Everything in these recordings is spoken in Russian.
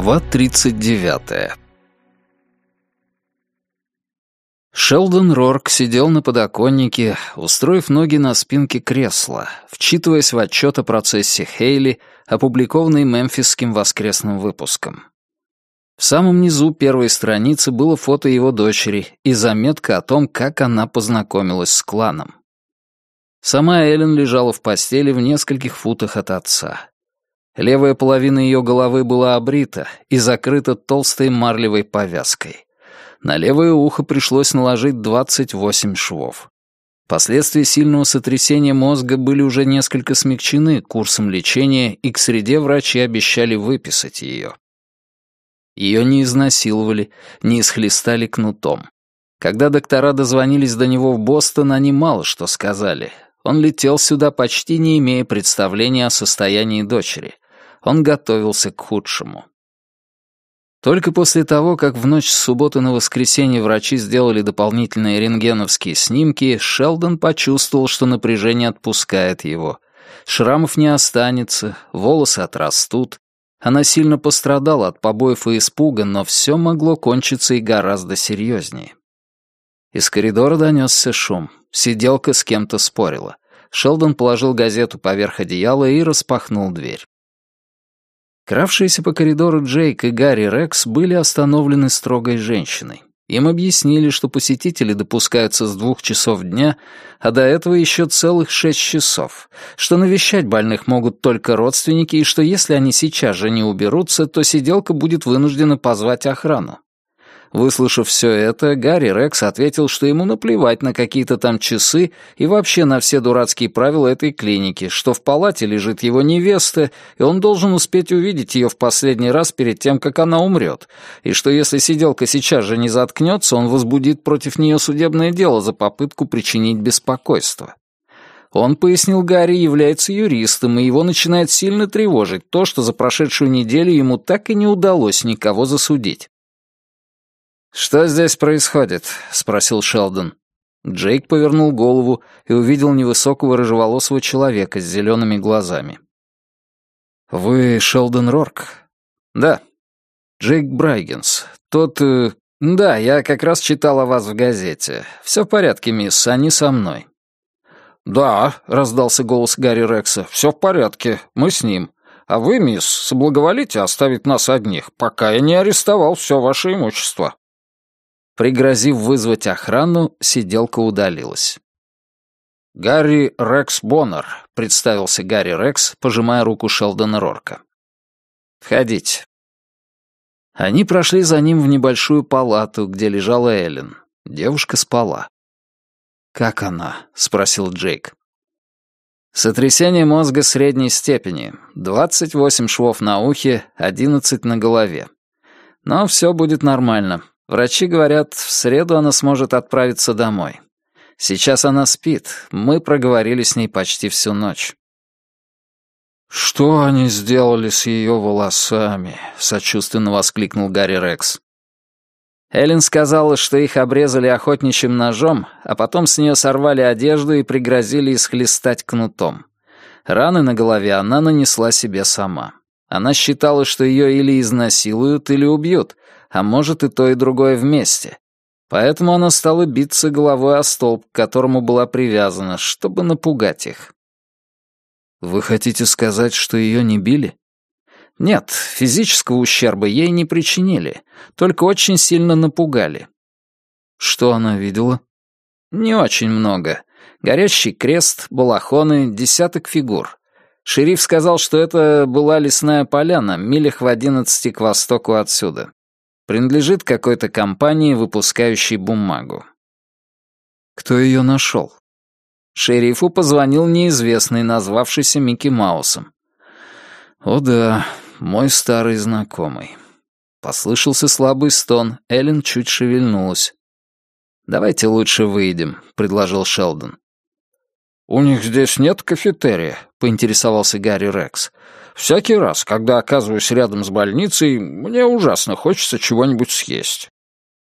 Глава 39 Шелдон Рорк сидел на подоконнике, устроив ноги на спинке кресла, вчитываясь в отчет о процессе Хейли, опубликованный мемфисским воскресным выпуском. В самом низу первой страницы было фото его дочери и заметка о том, как она познакомилась с кланом. Сама Эллен лежала в постели в нескольких футах от отца. Левая половина ее головы была обрита и закрыта толстой марлевой повязкой. На левое ухо пришлось наложить 28 швов. Последствия сильного сотрясения мозга были уже несколько смягчены курсом лечения, и к среде врачи обещали выписать ее. Ее не изнасиловали, не исхлестали кнутом. Когда доктора дозвонились до него в Бостон, они мало что сказали. Он летел сюда, почти не имея представления о состоянии дочери. Он готовился к худшему. Только после того, как в ночь с субботы на воскресенье врачи сделали дополнительные рентгеновские снимки, Шелдон почувствовал, что напряжение отпускает его. Шрамов не останется, волосы отрастут. Она сильно пострадала от побоев и испуга, но все могло кончиться и гораздо серьезнее. Из коридора донесся шум. Сиделка с кем-то спорила. Шелдон положил газету поверх одеяла и распахнул дверь. Кравшиеся по коридору Джейк и Гарри Рекс были остановлены строгой женщиной. Им объяснили, что посетители допускаются с двух часов дня, а до этого еще целых шесть часов, что навещать больных могут только родственники и что если они сейчас же не уберутся, то сиделка будет вынуждена позвать охрану. Выслушав все это, Гарри Рекс ответил, что ему наплевать на какие-то там часы и вообще на все дурацкие правила этой клиники, что в палате лежит его невеста, и он должен успеть увидеть ее в последний раз перед тем, как она умрет, и что если сиделка сейчас же не заткнется, он возбудит против нее судебное дело за попытку причинить беспокойство. Он, пояснил Гарри, является юристом, и его начинает сильно тревожить то, что за прошедшую неделю ему так и не удалось никого засудить. «Что здесь происходит?» — спросил Шелдон. Джейк повернул голову и увидел невысокого рыжеволосого человека с зелеными глазами. «Вы Шелдон Рорк?» «Да». «Джейк Брайгенс. Тот... Э... Да, я как раз читал о вас в газете. Все в порядке, мисс, они со мной». «Да», — раздался голос Гарри Рекса, — «все в порядке, мы с ним. А вы, мисс, соблаговолите оставить нас одних, пока я не арестовал все ваше имущество». Пригрозив вызвать охрану, сиделка удалилась. «Гарри Рекс Боннер», — представился Гарри Рекс, пожимая руку Шелдона Рорка. «Входите». Они прошли за ним в небольшую палату, где лежала Эллен. Девушка спала. «Как она?» — спросил Джейк. «Сотрясение мозга средней степени. 28 швов на ухе, 11 на голове. Но все будет нормально. Врачи говорят, в среду она сможет отправиться домой. Сейчас она спит, мы проговорили с ней почти всю ночь. «Что они сделали с ее волосами?» — сочувственно воскликнул Гарри Рекс. Эллен сказала, что их обрезали охотничьим ножом, а потом с нее сорвали одежду и пригрозили исхлестать кнутом. Раны на голове она нанесла себе сама. Она считала, что ее или изнасилуют, или убьют, а может и то, и другое вместе. Поэтому она стала биться головой о столб, к которому была привязана, чтобы напугать их. «Вы хотите сказать, что ее не били?» «Нет, физического ущерба ей не причинили, только очень сильно напугали». «Что она видела?» «Не очень много. Горящий крест, балахоны, десяток фигур. Шериф сказал, что это была лесная поляна, милях в одиннадцати к востоку отсюда. Принадлежит какой-то компании, выпускающей бумагу. Кто ее нашел? Шерифу позвонил неизвестный, назвавшийся Микки Маусом. «О да, мой старый знакомый». Послышался слабый стон, Эллен чуть шевельнулась. «Давайте лучше выйдем», — предложил Шелдон. «У них здесь нет кафетерия», — поинтересовался Гарри Рекс. «Всякий раз, когда оказываюсь рядом с больницей, мне ужасно хочется чего-нибудь съесть».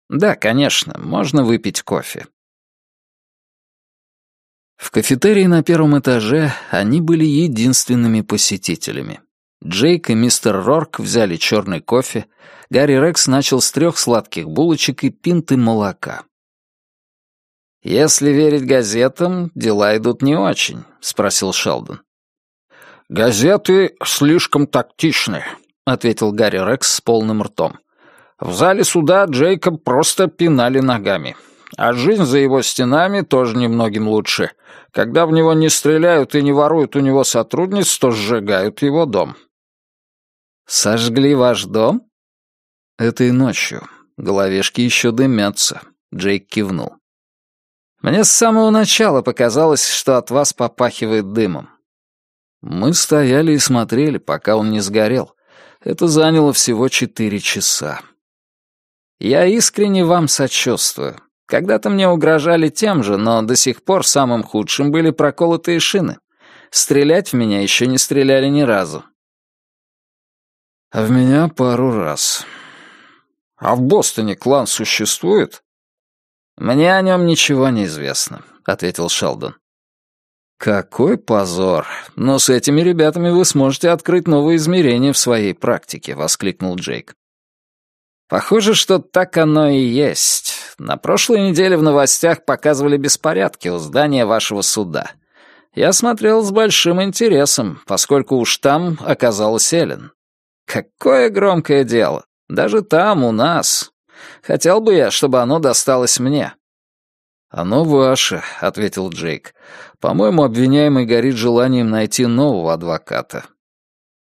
«Да, конечно, можно выпить кофе». В кафетерии на первом этаже они были единственными посетителями. Джейк и мистер Рорк взяли черный кофе, Гарри Рекс начал с трех сладких булочек и пинты молока. «Если верить газетам, дела идут не очень», — спросил Шелдон. «Газеты слишком тактичны», — ответил Гарри Рекс с полным ртом. «В зале суда Джейка просто пинали ногами. А жизнь за его стенами тоже немногим лучше. Когда в него не стреляют и не воруют у него сотрудниц, то сжигают его дом». «Сожгли ваш дом?» «Этой ночью. Головешки еще дымятся», — Джейк кивнул. «Мне с самого начала показалось, что от вас попахивает дымом. Мы стояли и смотрели, пока он не сгорел. Это заняло всего четыре часа. Я искренне вам сочувствую. Когда-то мне угрожали тем же, но до сих пор самым худшим были проколотые шины. Стрелять в меня еще не стреляли ни разу. А в меня пару раз. А в Бостоне клан существует? Мне о нем ничего не известно, ответил Шелдон. Какой позор! Но с этими ребятами вы сможете открыть новые измерения в своей практике, воскликнул Джейк. Похоже, что так оно и есть. На прошлой неделе в новостях показывали беспорядки у здания вашего суда. Я смотрел с большим интересом, поскольку уж там оказалась Эллен. Какое громкое дело. Даже там, у нас. Хотел бы я, чтобы оно досталось мне. «Оно ваше», — ответил Джейк. «По-моему, обвиняемый горит желанием найти нового адвоката».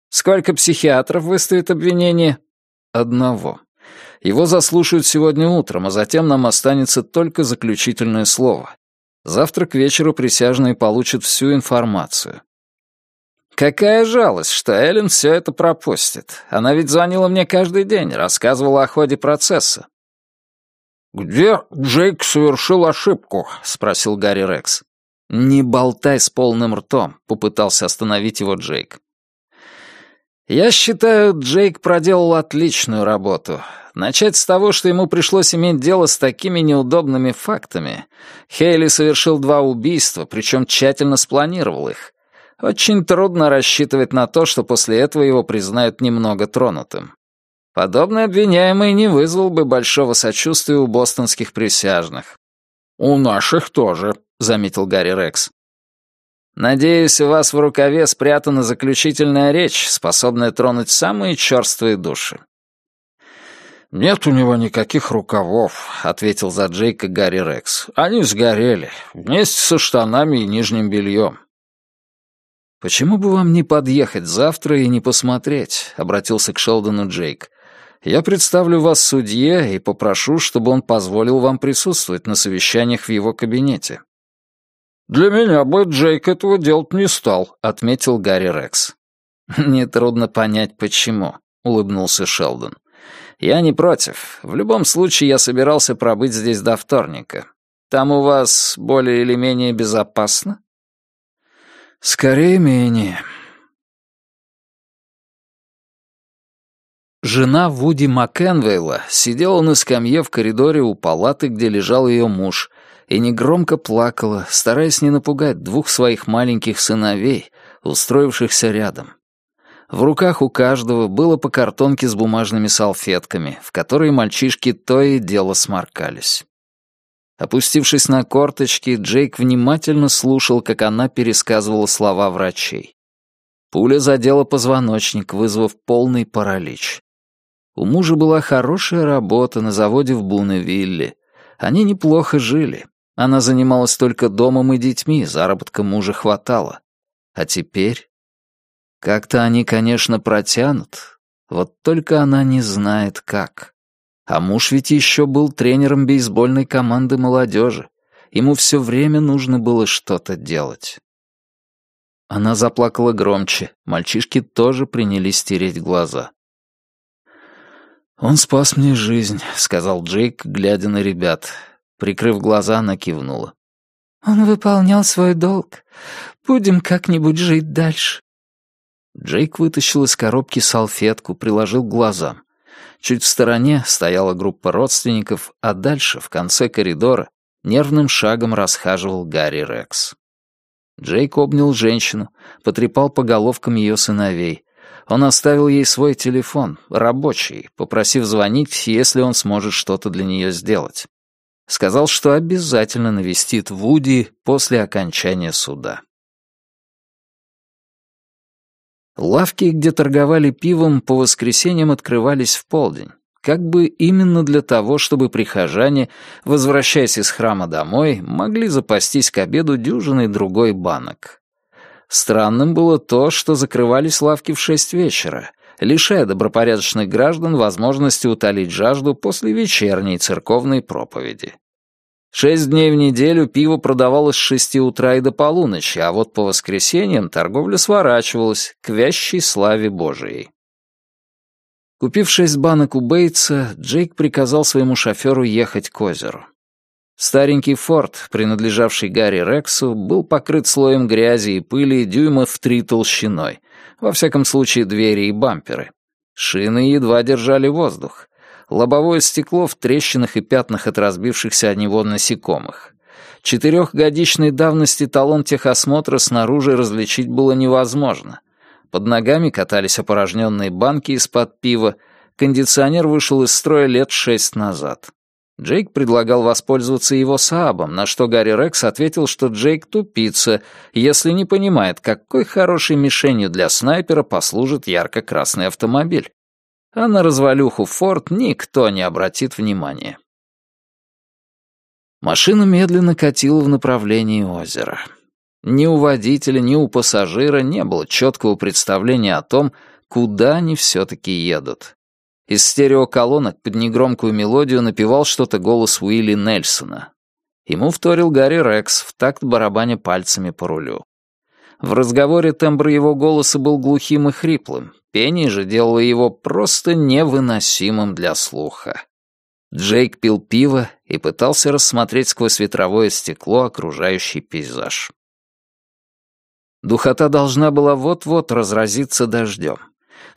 «Сколько психиатров выставит обвинение?» «Одного. Его заслушают сегодня утром, а затем нам останется только заключительное слово. Завтра к вечеру присяжные получат всю информацию». «Какая жалость, что Эллен все это пропустит. Она ведь звонила мне каждый день, рассказывала о ходе процесса. «Где Джейк совершил ошибку?» — спросил Гарри Рекс. «Не болтай с полным ртом», — попытался остановить его Джейк. «Я считаю, Джейк проделал отличную работу. Начать с того, что ему пришлось иметь дело с такими неудобными фактами. Хейли совершил два убийства, причем тщательно спланировал их. Очень трудно рассчитывать на то, что после этого его признают немного тронутым. Подобный обвиняемый не вызвал бы большого сочувствия у бостонских присяжных. «У наших тоже», — заметил Гарри Рекс. «Надеюсь, у вас в рукаве спрятана заключительная речь, способная тронуть самые черствые души». «Нет у него никаких рукавов», — ответил за Джейка Гарри Рекс. «Они сгорели, вместе со штанами и нижним бельем». «Почему бы вам не подъехать завтра и не посмотреть?» — обратился к Шелдону Джейк. Я представлю вас судье и попрошу, чтобы он позволил вам присутствовать на совещаниях в его кабинете». «Для меня бы Джейк этого делать не стал», — отметил Гарри Рекс. «Нетрудно понять, почему», — улыбнулся Шелдон. «Я не против. В любом случае, я собирался пробыть здесь до вторника. Там у вас более или менее безопасно?» «Скорее менее», Жена Вуди Маккенвейла сидела на скамье в коридоре у палаты, где лежал ее муж, и негромко плакала, стараясь не напугать двух своих маленьких сыновей, устроившихся рядом. В руках у каждого было по картонке с бумажными салфетками, в которые мальчишки то и дело сморкались. Опустившись на корточки, Джейк внимательно слушал, как она пересказывала слова врачей. Пуля задела позвоночник, вызвав полный паралич. У мужа была хорошая работа на заводе в Буневилле. Они неплохо жили. Она занималась только домом и детьми, заработка мужа хватало. А теперь? Как-то они, конечно, протянут. Вот только она не знает, как. А муж ведь еще был тренером бейсбольной команды молодежи. Ему все время нужно было что-то делать. Она заплакала громче. Мальчишки тоже принялись тереть глаза. «Он спас мне жизнь», — сказал Джейк, глядя на ребят. Прикрыв глаза, она кивнула. «Он выполнял свой долг. Будем как-нибудь жить дальше». Джейк вытащил из коробки салфетку, приложил к глазам. Чуть в стороне стояла группа родственников, а дальше, в конце коридора, нервным шагом расхаживал Гарри Рекс. Джейк обнял женщину, потрепал по головкам ее сыновей. Он оставил ей свой телефон, рабочий, попросив звонить, если он сможет что-то для нее сделать. Сказал, что обязательно навестит Вуди после окончания суда. Лавки, где торговали пивом, по воскресеньям открывались в полдень, как бы именно для того, чтобы прихожане, возвращаясь из храма домой, могли запастись к обеду дюжиной другой банок. Странным было то, что закрывались лавки в шесть вечера, лишая добропорядочных граждан возможности утолить жажду после вечерней церковной проповеди. Шесть дней в неделю пиво продавалось с шести утра и до полуночи, а вот по воскресеньям торговля сворачивалась к вящей славе Божией. Купив шесть банок у Бейтса, Джейк приказал своему шоферу ехать к озеру. Старенький форт, принадлежавший Гарри Рексу, был покрыт слоем грязи и пыли дюймов в три толщиной, во всяком случае двери и бамперы. Шины едва держали воздух лобовое стекло в трещинах и пятнах от разбившихся о него насекомых. Четырехгодичной давности талон техосмотра снаружи различить было невозможно. Под ногами катались опорожненные банки из-под пива, кондиционер вышел из строя лет шесть назад. Джейк предлагал воспользоваться его Саабом, на что Гарри Рекс ответил, что Джейк тупица, если не понимает, какой хорошей мишенью для снайпера послужит ярко-красный автомобиль а на развалюху Форд никто не обратит внимания. Машина медленно катила в направлении озера. Ни у водителя, ни у пассажира не было четкого представления о том, куда они все-таки едут. Из стереоколонок под негромкую мелодию напевал что-то голос Уилли Нельсона. Ему вторил Гарри Рекс в такт барабаня пальцами по рулю. В разговоре тембр его голоса был глухим и хриплым, пение же делало его просто невыносимым для слуха. Джейк пил пиво и пытался рассмотреть сквозь ветровое стекло окружающий пейзаж. Духота должна была вот-вот разразиться дождем.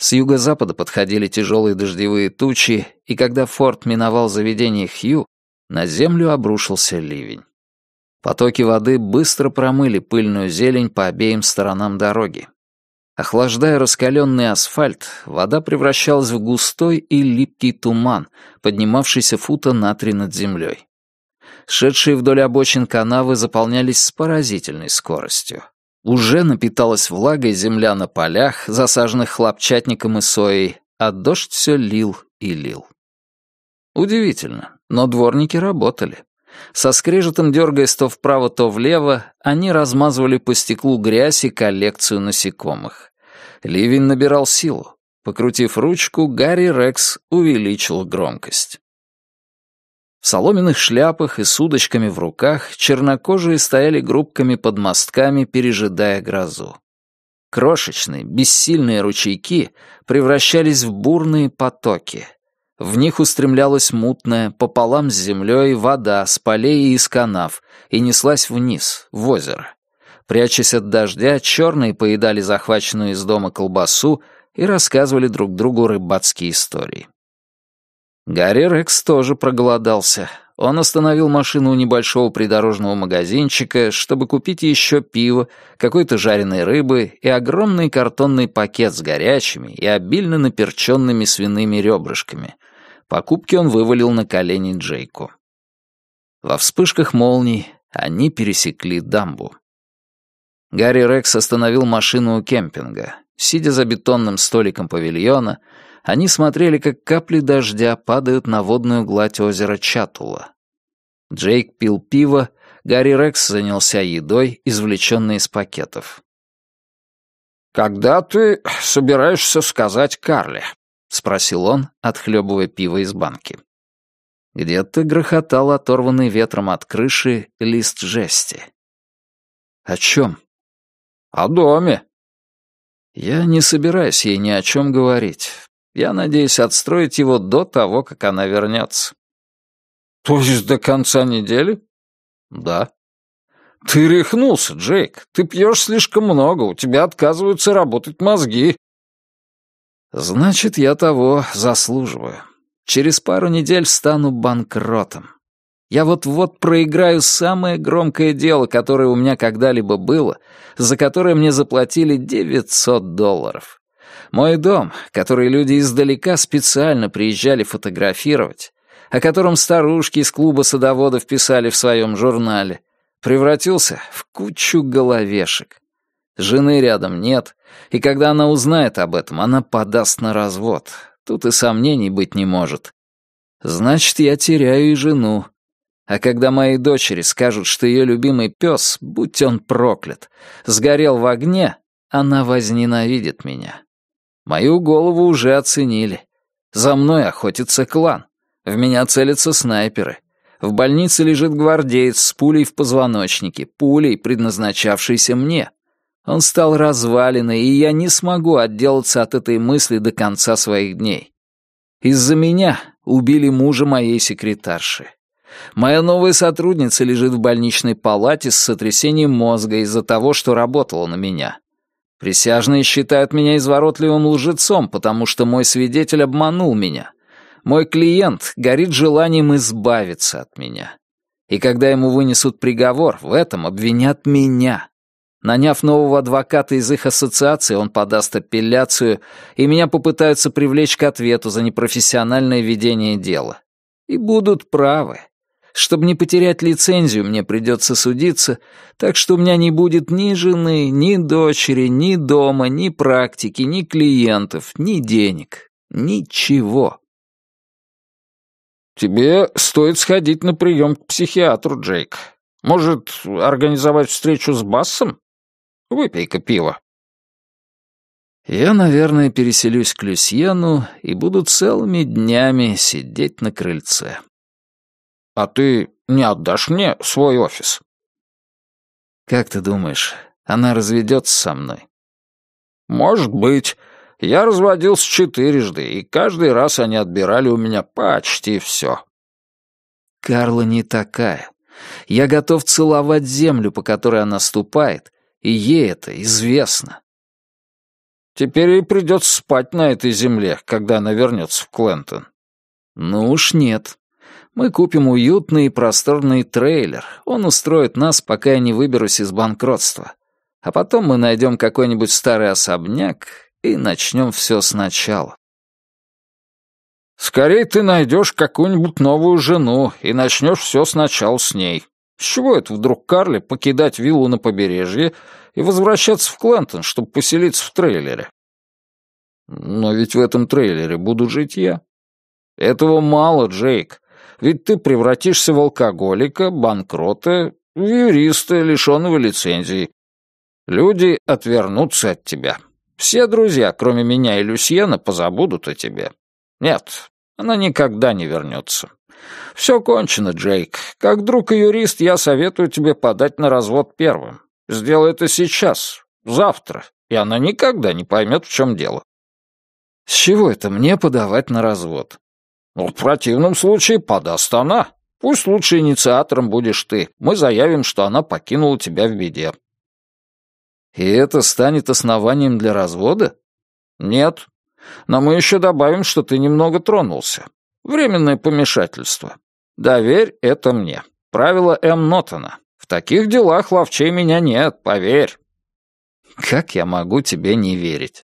С юго-запада подходили тяжелые дождевые тучи, и когда форт миновал заведение Хью, на землю обрушился ливень. Потоки воды быстро промыли пыльную зелень по обеим сторонам дороги. Охлаждая раскаленный асфальт, вода превращалась в густой и липкий туман, поднимавшийся фута на три над землей. Шедшие вдоль обочин канавы заполнялись с поразительной скоростью. Уже напиталась влагой земля на полях, засаженных хлопчатником и соей, а дождь все лил и лил. Удивительно, но дворники работали. Со скрежетом дергаясь то вправо, то влево, они размазывали по стеклу грязь и коллекцию насекомых. Ливень набирал силу. Покрутив ручку, Гарри Рекс увеличил громкость. В соломенных шляпах и с удочками в руках чернокожие стояли группками под мостками, пережидая грозу. Крошечные, бессильные ручейки превращались в бурные потоки — в них устремлялась мутная, пополам с землей, вода с полей и из канав, и неслась вниз, в озеро. Прячась от дождя, черные поедали захваченную из дома колбасу и рассказывали друг другу рыбацкие истории. Гарри Рекс тоже проголодался. Он остановил машину у небольшого придорожного магазинчика, чтобы купить еще пиво, какой-то жареной рыбы и огромный картонный пакет с горячими и обильно наперченными свиными ребрышками — Покупки он вывалил на колени Джейку. Во вспышках молний они пересекли дамбу. Гарри Рекс остановил машину у кемпинга. Сидя за бетонным столиком павильона, они смотрели, как капли дождя падают на водную гладь озера Чатула. Джейк пил пиво, Гарри Рекс занялся едой, извлеченной из пакетов. «Когда ты собираешься сказать Карле?» — спросил он, отхлебывая пиво из банки. Где-то грохотал оторванный ветром от крыши лист жести. «О чем?» «О доме». «Я не собираюсь ей ни о чем говорить. Я надеюсь отстроить его до того, как она вернется». «То есть до конца недели?» «Да». «Ты рехнулся, Джейк. Ты пьешь слишком много, у тебя отказываются работать мозги». Значит, я того заслуживаю. Через пару недель стану банкротом. Я вот-вот проиграю самое громкое дело, которое у меня когда-либо было, за которое мне заплатили 900 долларов. Мой дом, который люди издалека специально приезжали фотографировать, о котором старушки из клуба садоводов писали в своем журнале, превратился в кучу головешек. Жены рядом нет, и когда она узнает об этом, она подаст на развод. Тут и сомнений быть не может. Значит, я теряю и жену. А когда мои дочери скажут, что ее любимый пес, будь он проклят, сгорел в огне, она возненавидит меня. Мою голову уже оценили. За мной охотится клан. В меня целятся снайперы. В больнице лежит гвардеец с пулей в позвоночнике, пулей, предназначавшейся мне. Он стал развалиной, и я не смогу отделаться от этой мысли до конца своих дней. Из-за меня убили мужа моей секретарши. Моя новая сотрудница лежит в больничной палате с сотрясением мозга из-за того, что работала на меня. Присяжные считают меня изворотливым лжецом, потому что мой свидетель обманул меня. Мой клиент горит желанием избавиться от меня. И когда ему вынесут приговор, в этом обвинят меня. Наняв нового адвоката из их ассоциации, он подаст апелляцию, и меня попытаются привлечь к ответу за непрофессиональное ведение дела. И будут правы. Чтобы не потерять лицензию, мне придется судиться, так что у меня не будет ни жены, ни дочери, ни дома, ни практики, ни клиентов, ни денег. Ничего. «Тебе стоит сходить на прием к психиатру, Джейк. Может, организовать встречу с Бассом? Выпей-ка пиво». Я, наверное, переселюсь к Люсьену и буду целыми днями сидеть на крыльце. А ты не отдашь мне свой офис?» «Как ты думаешь, она разведется со мной?» «Может быть. Я разводился четырежды, и каждый раз они отбирали у меня почти все». «Карла не такая. Я готов целовать землю, по которой она ступает, и ей это известно». «Теперь ей придется спать на этой земле, когда она вернется в Клентон». «Ну уж нет. Мы купим уютный и просторный трейлер. Он устроит нас, пока я не выберусь из банкротства. А потом мы найдем какой-нибудь старый особняк и начнем все сначала. Скорее ты найдешь какую-нибудь новую жену и начнешь все сначала с ней. С чего это вдруг Карли покидать виллу на побережье и возвращаться в Клентон, чтобы поселиться в трейлере? Но ведь в этом трейлере буду жить я. Этого мало, Джейк. Ведь ты превратишься в алкоголика, банкрота, юриста, лишенного лицензии. Люди отвернутся от тебя. Все друзья, кроме меня и Люсьена, позабудут о тебе. Нет, она никогда не вернется. Все кончено, Джейк. Как друг и юрист я советую тебе подать на развод первым. Сделай это сейчас, завтра, и она никогда не поймет, в чем дело. С чего это мне подавать на развод? Ну, в противном случае подаст она. Пусть лучше инициатором будешь ты. Мы заявим, что она покинула тебя в беде. И это станет основанием для развода? Нет. Но мы еще добавим, что ты немного тронулся. Временное помешательство. Доверь это мне. Правило М. Нотона. В таких делах ловчей меня нет, поверь. Как я могу тебе не верить?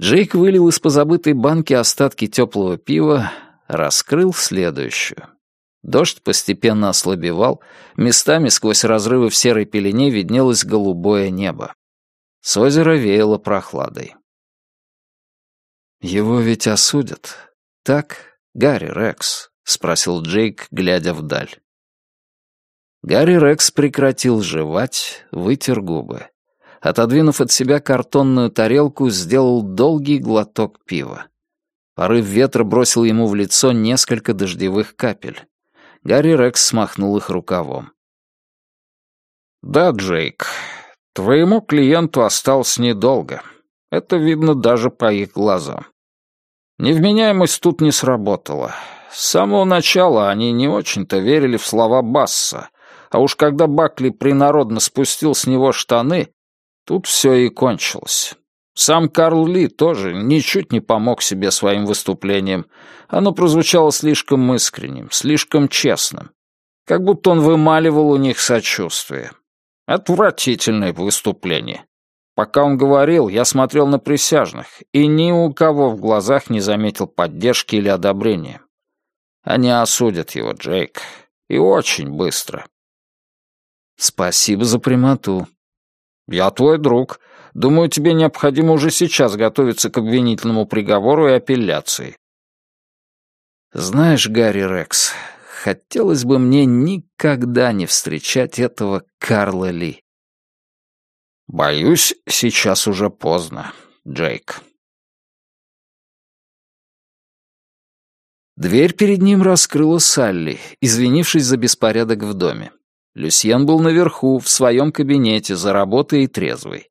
Джейк вылил из позабытой банки остатки теплого пива, раскрыл следующую. Дождь постепенно ослабевал, местами сквозь разрывы в серой пелене виднелось голубое небо. С озера веяло прохладой. «Его ведь осудят. Так, Гарри Рекс?» — спросил Джейк, глядя вдаль. Гарри Рекс прекратил жевать, вытер губы отодвинув от себя картонную тарелку, сделал долгий глоток пива. Порыв ветра бросил ему в лицо несколько дождевых капель. Гарри Рекс смахнул их рукавом. «Да, Джейк, твоему клиенту осталось недолго. Это видно даже по их глазам. Невменяемость тут не сработала. С самого начала они не очень-то верили в слова Басса, а уж когда Бакли принародно спустил с него штаны, Тут все и кончилось. Сам Карл Ли тоже ничуть не помог себе своим выступлением. Оно прозвучало слишком искренним, слишком честным. Как будто он вымаливал у них сочувствие. Отвратительное выступление. Пока он говорил, я смотрел на присяжных, и ни у кого в глазах не заметил поддержки или одобрения. Они осудят его, Джейк, и очень быстро. Спасибо за прямоту. Я твой друг. Думаю, тебе необходимо уже сейчас готовиться к обвинительному приговору и апелляции. Знаешь, Гарри Рекс, хотелось бы мне никогда не встречать этого Карла Ли. Боюсь, сейчас уже поздно, Джейк. Дверь перед ним раскрыла Салли, извинившись за беспорядок в доме. Люсьен был наверху, в своем кабинете, за работой и трезвый.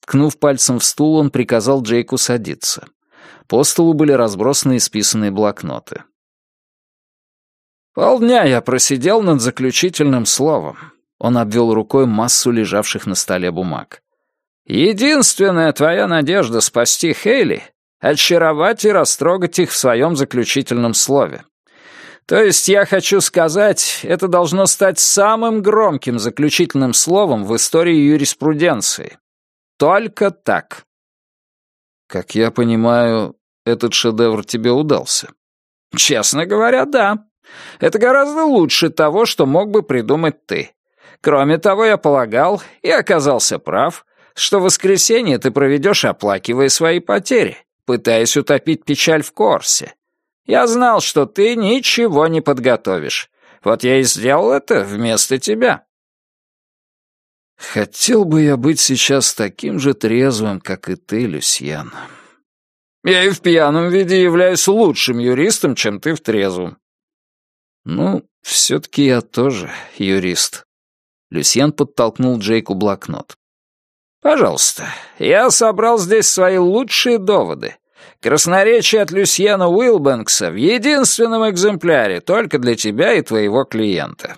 Ткнув пальцем в стул, он приказал Джейку садиться. По столу были разбросаны исписанные блокноты. «Полдня я просидел над заключительным словом». Он обвел рукой массу лежавших на столе бумаг. «Единственная твоя надежда спасти Хейли — очаровать и растрогать их в своем заключительном слове. То есть я хочу сказать, это должно стать самым громким заключительным словом в истории юриспруденции. Только так». «Как я понимаю, этот шедевр тебе удался?» «Честно говоря, да. Это гораздо лучше того, что мог бы придумать ты. Кроме того, я полагал, и оказался прав, что в воскресенье ты проведешь, оплакивая свои потери, пытаясь утопить печаль в Корсе. Я знал, что ты ничего не подготовишь. Вот я и сделал это вместо тебя. Хотел бы я быть сейчас таким же трезвым, как и ты, Люсьян. Я и в пьяном виде являюсь лучшим юристом, чем ты в трезвом. Ну, все-таки я тоже юрист. Люсьен подтолкнул Джейку блокнот. «Пожалуйста, я собрал здесь свои лучшие доводы. Красноречие от Люсьена Уилбэнкса в единственном экземпляре, только для тебя и твоего клиента.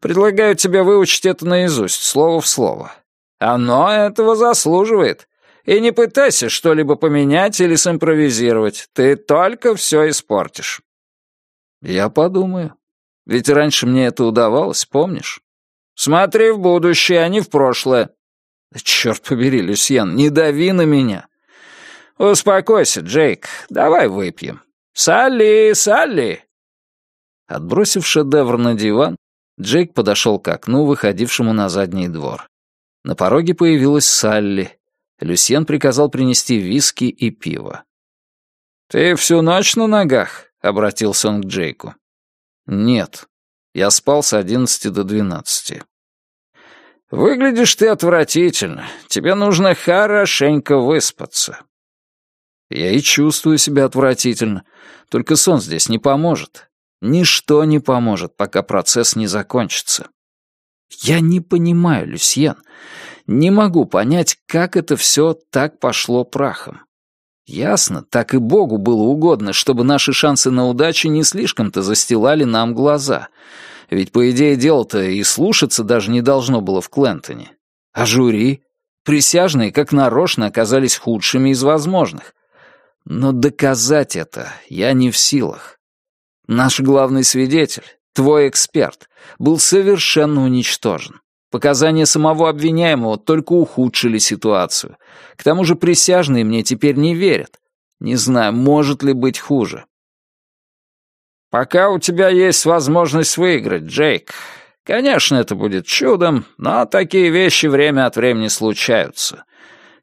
Предлагаю тебе выучить это наизусть, слово в слово. Оно этого заслуживает. И не пытайся что-либо поменять или симпровизировать, ты только все испортишь». «Я подумаю. Ведь раньше мне это удавалось, помнишь?» «Смотри в будущее, а не в прошлое». «Черт побери, Люсьен, не дави на меня». «Успокойся, Джейк, давай выпьем. Салли, Салли!» Отбросив шедевр на диван, Джейк подошел к окну, выходившему на задний двор. На пороге появилась Салли. Люсьен приказал принести виски и пиво. «Ты всю ночь на ногах?» — обратился он к Джейку. «Нет. Я спал с одиннадцати до двенадцати». «Выглядишь ты отвратительно. Тебе нужно хорошенько выспаться». Я и чувствую себя отвратительно. Только сон здесь не поможет. Ничто не поможет, пока процесс не закончится. Я не понимаю, Люсьен. Не могу понять, как это все так пошло прахом. Ясно, так и Богу было угодно, чтобы наши шансы на удачу не слишком-то застилали нам глаза. Ведь, по идее, дело-то и слушаться даже не должно было в Клентоне. А жюри? Присяжные, как нарочно, оказались худшими из возможных. Но доказать это я не в силах. Наш главный свидетель, твой эксперт, был совершенно уничтожен. Показания самого обвиняемого только ухудшили ситуацию. К тому же присяжные мне теперь не верят. Не знаю, может ли быть хуже. «Пока у тебя есть возможность выиграть, Джейк. Конечно, это будет чудом, но такие вещи время от времени случаются.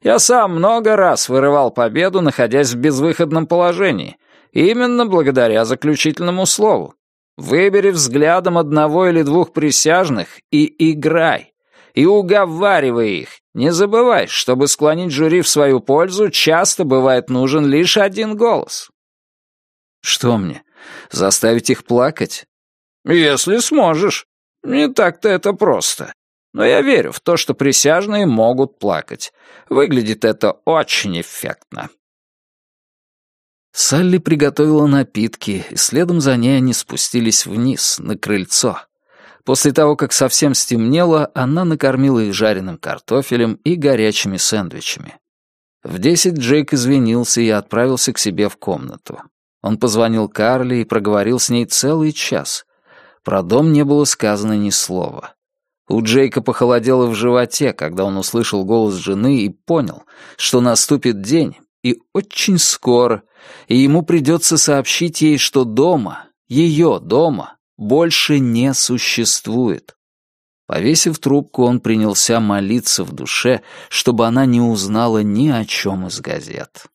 Я сам много раз вырывал победу, находясь в безвыходном положении, именно благодаря заключительному слову. Выбери взглядом одного или двух присяжных и играй. И уговаривай их. Не забывай, чтобы склонить жюри в свою пользу, часто бывает нужен лишь один голос. Что мне, заставить их плакать? Если сможешь. Не так-то это просто. Но я верю в то, что присяжные могут плакать. Выглядит это очень эффектно. Салли приготовила напитки, и следом за ней они спустились вниз, на крыльцо. После того, как совсем стемнело, она накормила их жареным картофелем и горячими сэндвичами. В десять Джейк извинился и отправился к себе в комнату. Он позвонил Карли и проговорил с ней целый час. Про дом не было сказано ни слова. У Джейка похолодело в животе, когда он услышал голос жены и понял, что наступит день, и очень скоро, и ему придется сообщить ей, что дома, ее дома, больше не существует. Повесив трубку, он принялся молиться в душе, чтобы она не узнала ни о чем из газет.